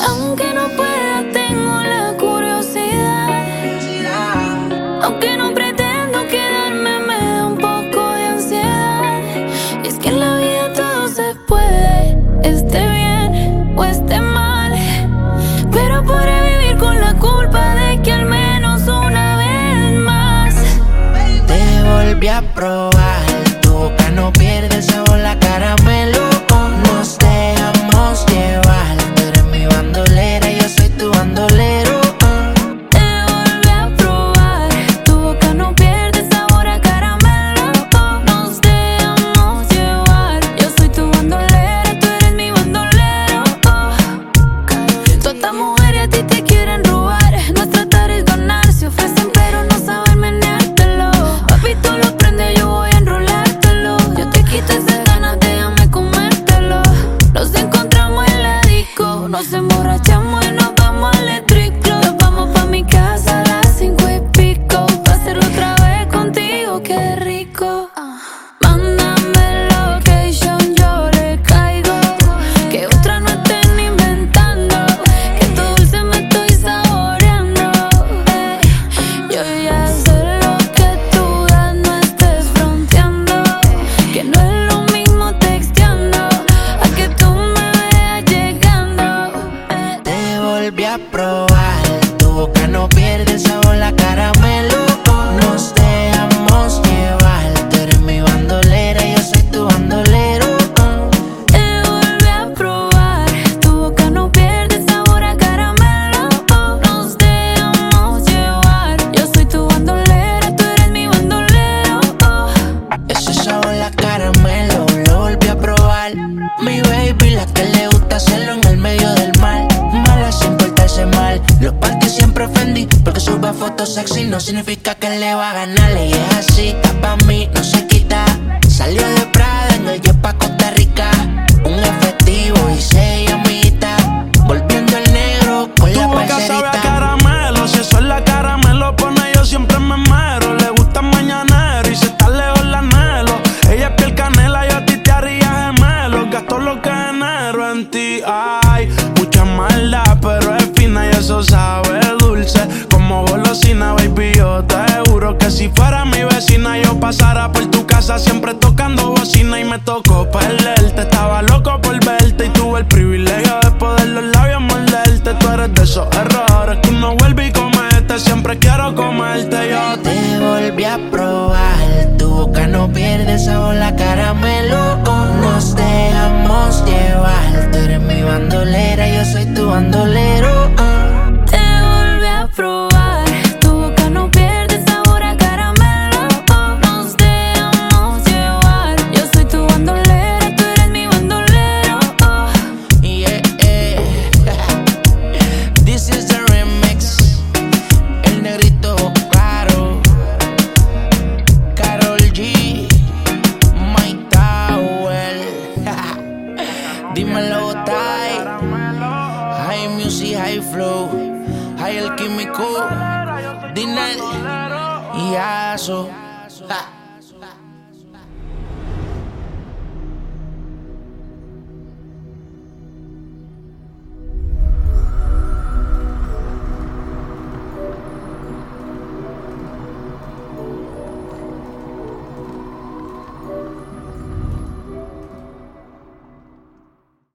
Aunque no pueda, tengo la curiosidad. Aunque no pretendo quedarme, me da un poco de ansiedad. Es que en la vida todo se puede, esté bien o esté mal. Pero podré vivir con la culpa de que al menos una vez más te volví a probar. Nos emborrachamos volví a probar. Tu boca no pierde el sabor, la caramelo. Sube fotos sexy no significa que le va a ganar. Y es así, está pa' mí, no se quita. Salió de Prada en el jet pa' Costa Rica. Un efectivo y seis amiguitas. Volviendo el negro con Tu la boca sabe a caramelo, si eso es la caramelo pone yo siempre me mero. Le gusta el mañanero y si está lejos la anhelo. Ella es piel canela, yo a ti te haría gemelo. Gasto lo que genero en ti, ay, si fuera mi vecina yo pasara por tu casa siempre tocando bocina y me tocó perderte. Estaba loco por verte y tuve el privilegio de poder los labios morderte. Tú eres de esos errores que uno vuelve y comete. Siempre quiero comerte yo. te- volví a probar. Tu boca no pierde sabor, la caramelo. Nos dejamos llevar. Tú eres mi bandolera, yo soy tu bandolero. Dímelo, Tai. High music, high flow. High el químico. Dinero. Y Aso.